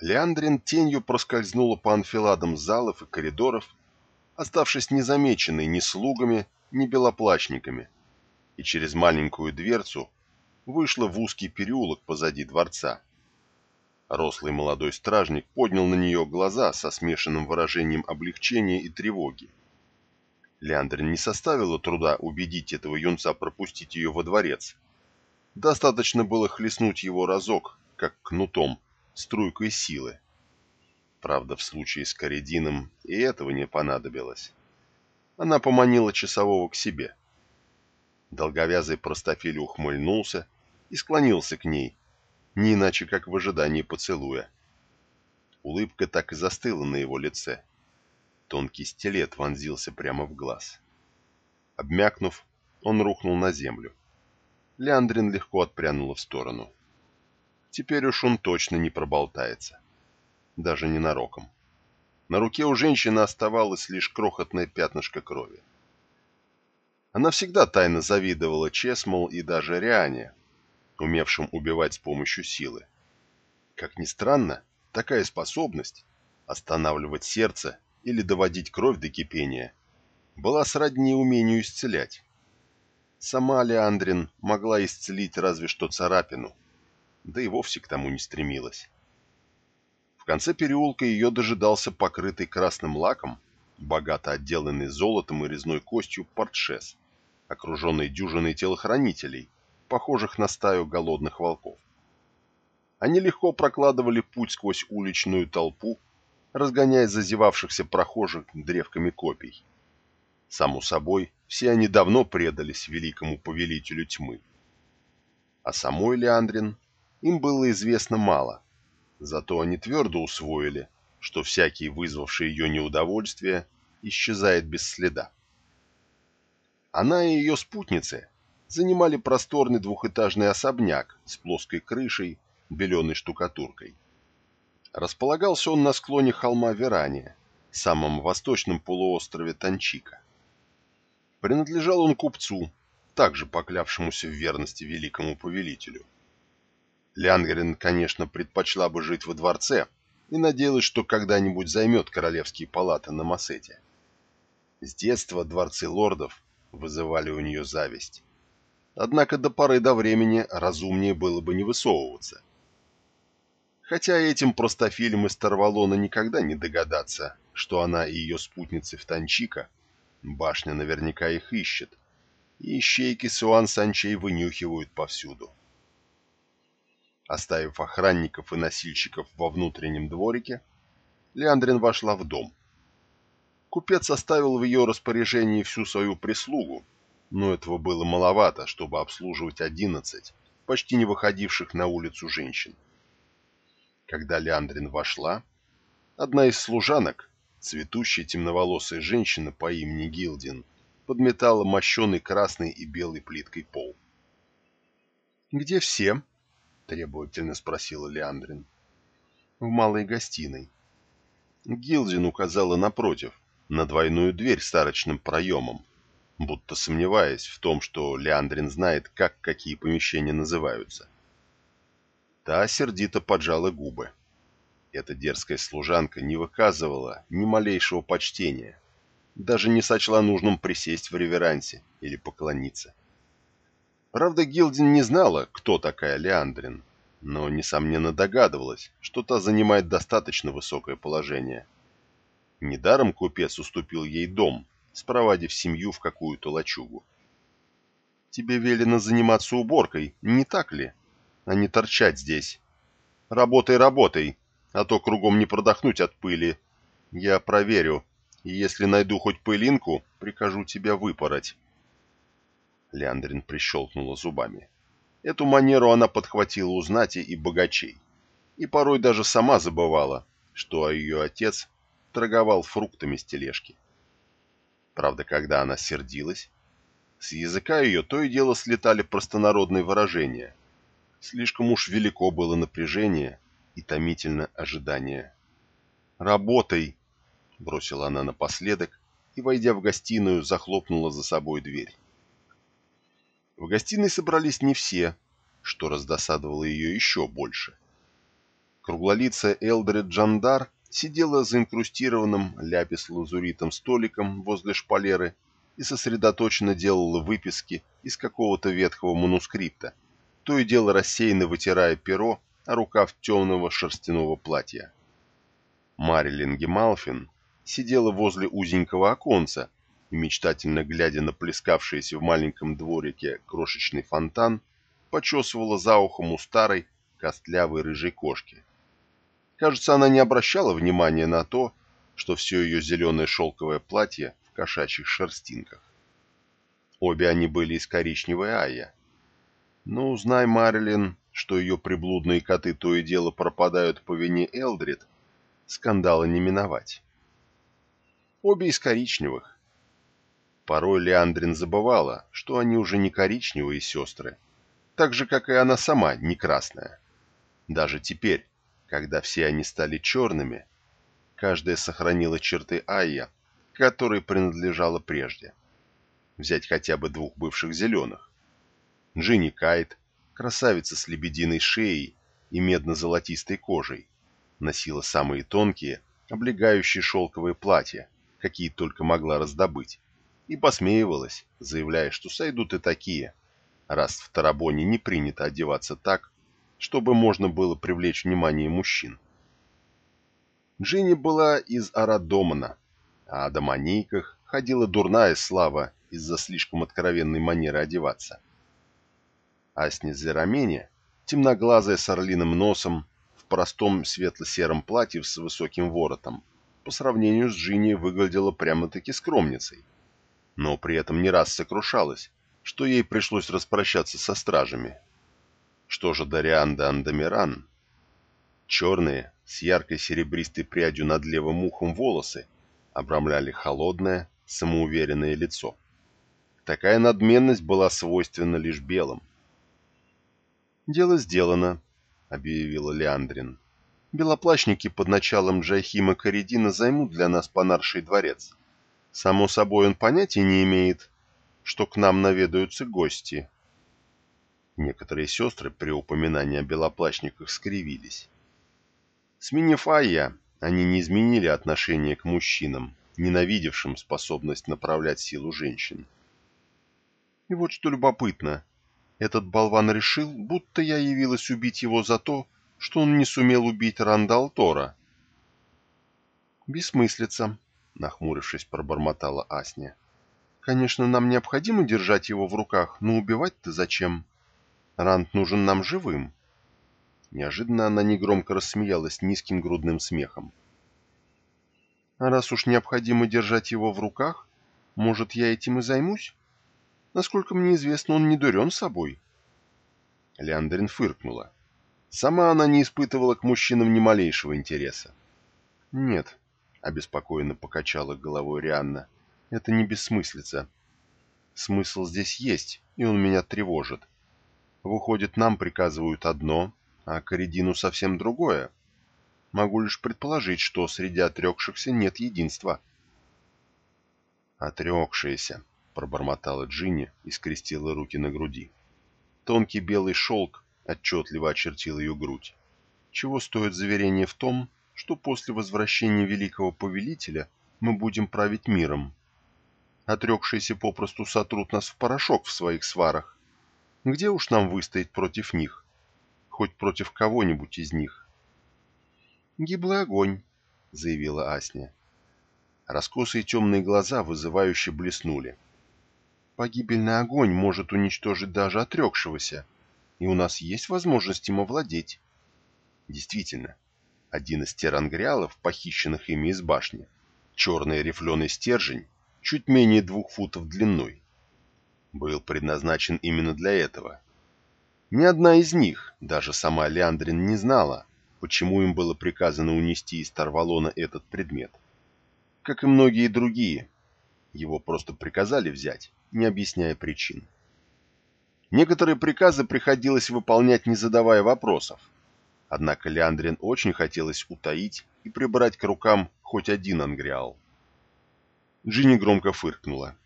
Леандрин тенью проскользнула по анфиладам залов и коридоров, оставшись незамеченной ни слугами, ни белоплачниками, и через маленькую дверцу вышла в узкий переулок позади дворца. Рослый молодой стражник поднял на нее глаза со смешанным выражением облегчения и тревоги. Леандрин не составило труда убедить этого юнца пропустить ее во дворец. Достаточно было хлестнуть его разок, как кнутом, струйкой силы. Правда, в случае с Коридином и этого не понадобилось. Она поманила часового к себе. Долговязый простофиль ухмыльнулся и склонился к ней, не иначе как в ожидании поцелуя. Улыбка так и застыла на его лице. Тонкий стилет вонзился прямо в глаз. Обмякнув, он рухнул на землю. Леандрин легко отпрянула в сторону. Теперь уж он точно не проболтается. Даже ненароком. На руке у женщины оставалось лишь крохотное пятнышко крови. Она всегда тайно завидовала Чесмол и даже Риане, умевшим убивать с помощью силы. Как ни странно, такая способность останавливать сердце или доводить кровь до кипения была сродни умению исцелять. Сама Леандрин могла исцелить разве что царапину, да и вовсе к тому не стремилась. В конце переулка ее дожидался покрытый красным лаком, богато отделанный золотом и резной костью портшес, окруженный дюжиной телохранителей, похожих на стаю голодных волков. Они легко прокладывали путь сквозь уличную толпу, разгоняя зазевавшихся прохожих древками копий. Само собой, все они давно предались великому повелителю тьмы. А самой Леандрин им было известно мало, зато они твердо усвоили, что всякий, вызвавший ее неудовольствие, исчезает без следа. Она и ее спутницы занимали просторный двухэтажный особняк с плоской крышей, беленой штукатуркой. Располагался он на склоне холма Верания, самом восточном полуострове Танчика. Принадлежал он купцу, также поклявшемуся в верности великому повелителю. Лянгерин, конечно, предпочла бы жить во дворце и надеялась, что когда-нибудь займет королевские палаты на Массете. С детства дворцы лордов вызывали у нее зависть. Однако до поры до времени разумнее было бы не высовываться. Хотя этим простофилем из Тарвалона никогда не догадаться, что она и ее спутницы в Танчика, башня наверняка их ищет, и ищейки Суан Санчей вынюхивают повсюду. Оставив охранников и носильщиков во внутреннем дворике, Леандрин вошла в дом. Купец оставил в ее распоряжении всю свою прислугу, но этого было маловато, чтобы обслуживать одиннадцать, почти не выходивших на улицу женщин. Когда Леандрин вошла, одна из служанок, цветущая темноволосая женщина по имени Гилдин, подметала мощеный красной и белой плиткой пол. «Где все?» — требовательно спросила Леандрин. «В малой гостиной». Гилдин указала напротив, на двойную дверь с арочным проемом, будто сомневаясь в том, что Леандрин знает, как какие помещения называются. Та сердито поджала губы. Эта дерзкая служанка не выказывала ни малейшего почтения, даже не сочла нужным присесть в реверансе или поклониться. Правда, Гилдин не знала, кто такая Леандрин, но, несомненно, догадывалась, что та занимает достаточно высокое положение. Недаром купец уступил ей дом, спровадив семью в какую-то лачугу. «Тебе велено заниматься уборкой, не так ли? А не торчать здесь. Работай, работай, а то кругом не продохнуть от пыли. Я проверю, и если найду хоть пылинку, прикажу тебя выпороть». Леандрин прищелкнула зубами. Эту манеру она подхватила у знати и богачей, и порой даже сама забывала, что ее отец торговал фруктами с тележки. Правда, когда она сердилась, с языка ее то и дело слетали простонародные выражения. Слишком уж велико было напряжение и томительно ожидание. «Работай!» — бросила она напоследок и, войдя в гостиную, захлопнула за собой дверь. В гостиной собрались не все, что раздосадовало ее еще больше. Круглолицая Элдред Джандар сидела за инкрустированным ляпис-лазуритом столиком возле шпалеры и сосредоточенно делала выписки из какого-то ветхого манускрипта, то и дело рассеянно вытирая перо о рукав темного шерстяного платья. Марилин Гемалфин сидела возле узенького оконца и, мечтательно глядя на плескавшийся в маленьком дворике крошечный фонтан, почесывала за ухом у старой, костлявой рыжей кошки. Кажется, она не обращала внимания на то, что все ее зеленое шелковое платье в кошачьих шерстинках. Обе они были из коричневой айя. Но узнай, Марлин, что ее приблудные коты то и дело пропадают по вине Элдрид, скандала не миновать. Обе из коричневых. Порой Леандрин забывала, что они уже не коричневые сестры, так же, как и она сама, не красная. Даже теперь, когда все они стали черными, каждая сохранила черты Айя, которой принадлежала прежде. Взять хотя бы двух бывших зеленых. Джинни Кайт, красавица с лебединой шеей и медно-золотистой кожей, носила самые тонкие, облегающие шелковые платья, какие только могла раздобыть, и посмеивалась, заявляя, что сойдут и такие, раз в Тарабоне не принято одеваться так, чтобы можно было привлечь внимание мужчин. Джинни была из Арадомана, а о домонийках ходила дурная слава из-за слишком откровенной манеры одеваться. Асни Зерамени, темноглазая с орлиным носом, в простом светло-сером платье с высоким воротом, по сравнению с Джинни выглядела прямо-таки скромницей, но при этом не раз сокрушалась, что ей пришлось распрощаться со стражами. Что же Дариан да Андамиран? Черные, с яркой серебристой прядью над левым ухом волосы обрамляли холодное, самоуверенное лицо. Такая надменность была свойственна лишь белым. «Дело сделано», — объявила Леандрин. Белоплащники под началом Джайхима Каридина займут для нас Панарший дворец. Само собой, он понятия не имеет, что к нам наведаются гости. Некоторые сестры при упоминании о белоплащниках скривились. Сменив Айя, они не изменили отношение к мужчинам, ненавидевшим способность направлять силу женщин. И вот что любопытно. Этот болван решил, будто я явилась убить его за то, что он не сумел убить Рандал Тора. «Бессмыслица», — нахмурившись, пробормотала Асня. «Конечно, нам необходимо держать его в руках, но убивать-то зачем? Ранд нужен нам живым». Неожиданно она негромко рассмеялась низким грудным смехом. «А раз уж необходимо держать его в руках, может, я этим и займусь? Насколько мне известно, он не дурен собой». Леандрин фыркнула. Сама она не испытывала к мужчинам ни малейшего интереса. «Нет», — обеспокоенно покачала головой Рианна, — «это не бессмыслица. Смысл здесь есть, и он меня тревожит. Выходит, нам приказывают одно, а Коридину совсем другое. Могу лишь предположить, что среди отрекшихся нет единства». «Отрекшиеся», — пробормотала Джинни и скрестила руки на груди. Тонкий белый шелк отчетливо очертил ее грудь. Чего стоит заверение в том, что после возвращения великого повелителя мы будем править миром? Отрекшиеся попросту сотрут нас в порошок в своих сварах. Где уж нам выстоять против них? Хоть против кого-нибудь из них. «Гиблый огонь», — заявила Асня. Раскосые темные глаза вызывающе блеснули. «Погибельный огонь может уничтожить даже отрекшегося, и у нас есть возможность им овладеть. Действительно, один из терангриалов, похищенных ими из башни, черный рифленый стержень, чуть менее двух футов длиной, был предназначен именно для этого. Ни одна из них, даже сама Леандрин, не знала, почему им было приказано унести из Тарвалона этот предмет. Как и многие другие, его просто приказали взять, не объясняя причин. Некоторые приказы приходилось выполнять, не задавая вопросов. Однако Леандрин очень хотелось утаить и прибрать к рукам хоть один ангриал. Джинни громко фыркнула.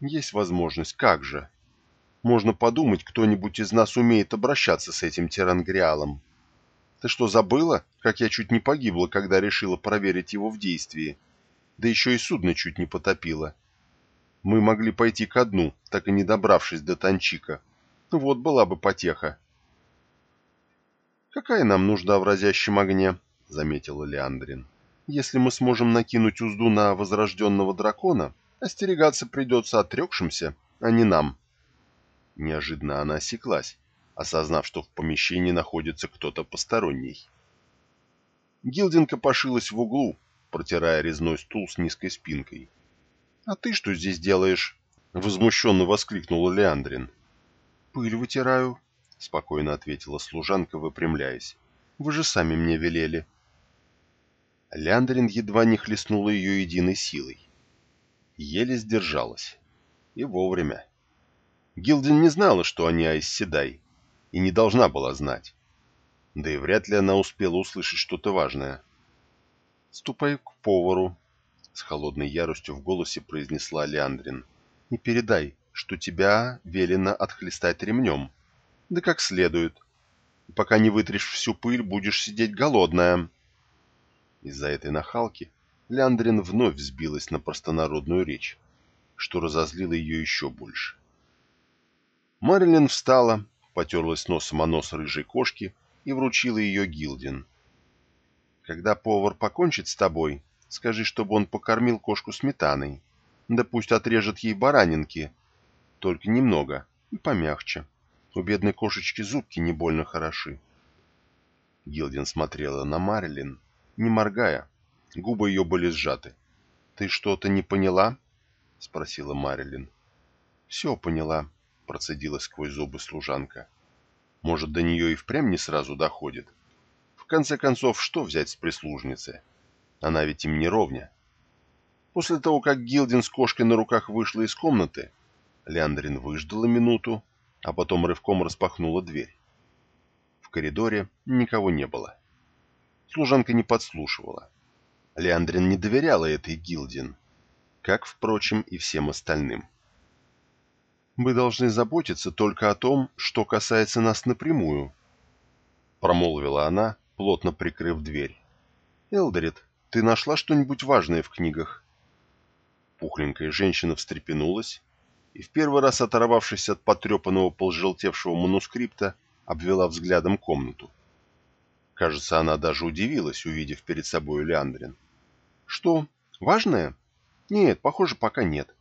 «Есть возможность, как же? Можно подумать, кто-нибудь из нас умеет обращаться с этим тирангриалом. Ты что, забыла, как я чуть не погибла, когда решила проверить его в действии? Да еще и судно чуть не потопило. Мы могли пойти ко дну, так и не добравшись до Танчика. Ну вот была бы потеха. «Какая нам нужда в разящем огне?» — заметила Леандрин. «Если мы сможем накинуть узду на возрожденного дракона, остерегаться придется отрекшимся, а не нам». Неожиданно она осеклась, осознав, что в помещении находится кто-то посторонний. Гилдинка пошилась в углу, протирая резной стул с низкой спинкой. «А ты что здесь делаешь?» — возмущенно воскликнула Леандрин. «Пыль вытираю», — спокойно ответила служанка, выпрямляясь. «Вы же сами мне велели». Леандрин едва не хлестнула ее единой силой. Еле сдержалась. И вовремя. Гилдин не знала, что они Айсседай, и не должна была знать. Да и вряд ли она успела услышать что-то важное. «Ступай к повару», — с холодной яростью в голосе произнесла Леандрин. «И передай, что тебя велено отхлестать ремнем. Да как следует. Пока не вытрешь всю пыль, будешь сидеть голодная». Из-за этой нахалки Леандрин вновь взбилась на простонародную речь, что разозлило ее еще больше. Марилин встала, потерлась носом о нос рыжей кошки и вручила ее Гилдин. «Когда повар покончит с тобой, скажи, чтобы он покормил кошку сметаной. Да пусть отрежет ей баранинки, только немного и помягче. У бедной кошечки зубки не больно хороши». Гилдин смотрела на Марилин, не моргая. Губы ее были сжаты. «Ты что-то не поняла?» — спросила Марилин. «Все поняла», — процедила сквозь зубы служанка. Может, до нее и впрямь не сразу доходит. В конце концов, что взять с прислужницы? Она ведь им не ровня. После того, как Гилдин с кошкой на руках вышла из комнаты, Леандрин выждала минуту, а потом рывком распахнула дверь. В коридоре никого не было. Служанка не подслушивала. Леандрин не доверяла этой Гилдин, как, впрочем, и всем остальным. Мы должны заботиться только о том, что касается нас напрямую», — промолвила она, плотно прикрыв дверь. «Элдорит, ты нашла что-нибудь важное в книгах?» Пухленькая женщина встрепенулась и, в первый раз оторвавшись от потрепанного полжелтевшего манускрипта, обвела взглядом комнату. Кажется, она даже удивилась, увидев перед собой Леандрин. «Что, важное?» «Нет, похоже, пока нет.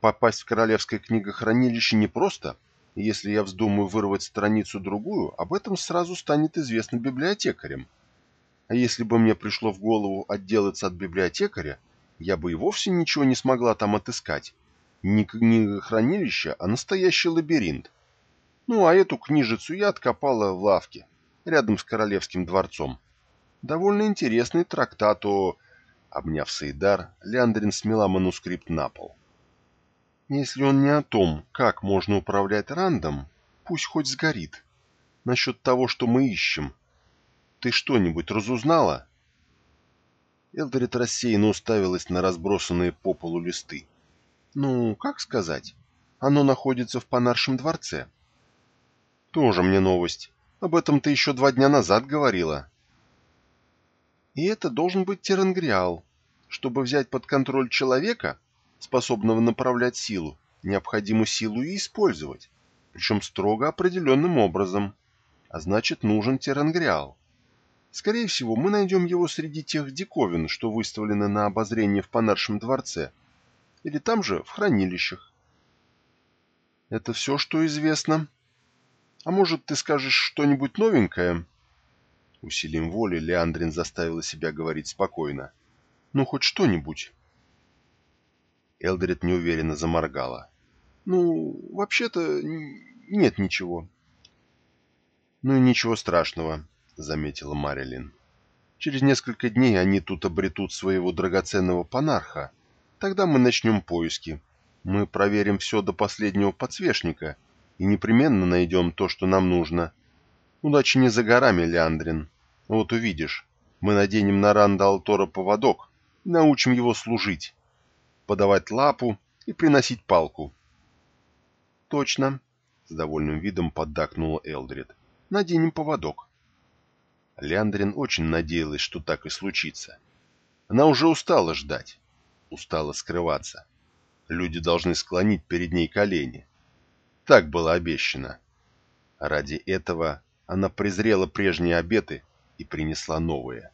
Попасть в королевское книгохранилище непросто, если я вздумаю вырвать страницу-другую, об этом сразу станет известно библиотекарям. А если бы мне пришло в голову отделаться от библиотекаря, я бы и вовсе ничего не смогла там отыскать. Не книгохранилище, а настоящий лабиринт. Ну, а эту книжицу я откопала в лавке, рядом с королевским дворцом. Довольно интересный трактат о... Обняв Сейдар, Леандрин смела манускрипт на пол. Если он не о том, как можно управлять рандом, пусть хоть сгорит. Насчет того, что мы ищем. Ты что-нибудь разузнала?» Элдорит рассеянно уставилась на разбросанные по полу листы. «Ну, как сказать? Оно находится в Панаршем дворце». «Тоже мне новость. Об этом ты еще два дня назад говорила». «И это должен быть Терангриал. Чтобы взять под контроль человека, способного направлять силу, необходимо силу и использовать, причем строго определенным образом, а значит нужен терангриал. Скорее всего, мы найдем его среди тех диковин, что выставлены на обозрение в Панаршем дворце, или там же, в хранилищах. Это все, что известно. А может, ты скажешь что-нибудь новенькое? Усилием воли Леандрин заставила себя говорить спокойно. Ну, хоть что-нибудь. Элдрид неуверенно заморгала. «Ну, вообще-то нет ничего». «Ну и ничего страшного», — заметила Марилин. «Через несколько дней они тут обретут своего драгоценного панарха. Тогда мы начнем поиски. Мы проверим все до последнего подсвечника и непременно найдем то, что нам нужно. Удачи не за горами, Леандрин. Вот увидишь, мы наденем на Ранда Алтора поводок и научим его служить» подавать лапу и приносить палку. «Точно», — с довольным видом поддакнула Элдрид. «Наденем поводок». Леандрин очень надеялась, что так и случится. Она уже устала ждать, устала скрываться. Люди должны склонить перед ней колени. Так было обещано. Ради этого она презрела прежние обеты и принесла новые.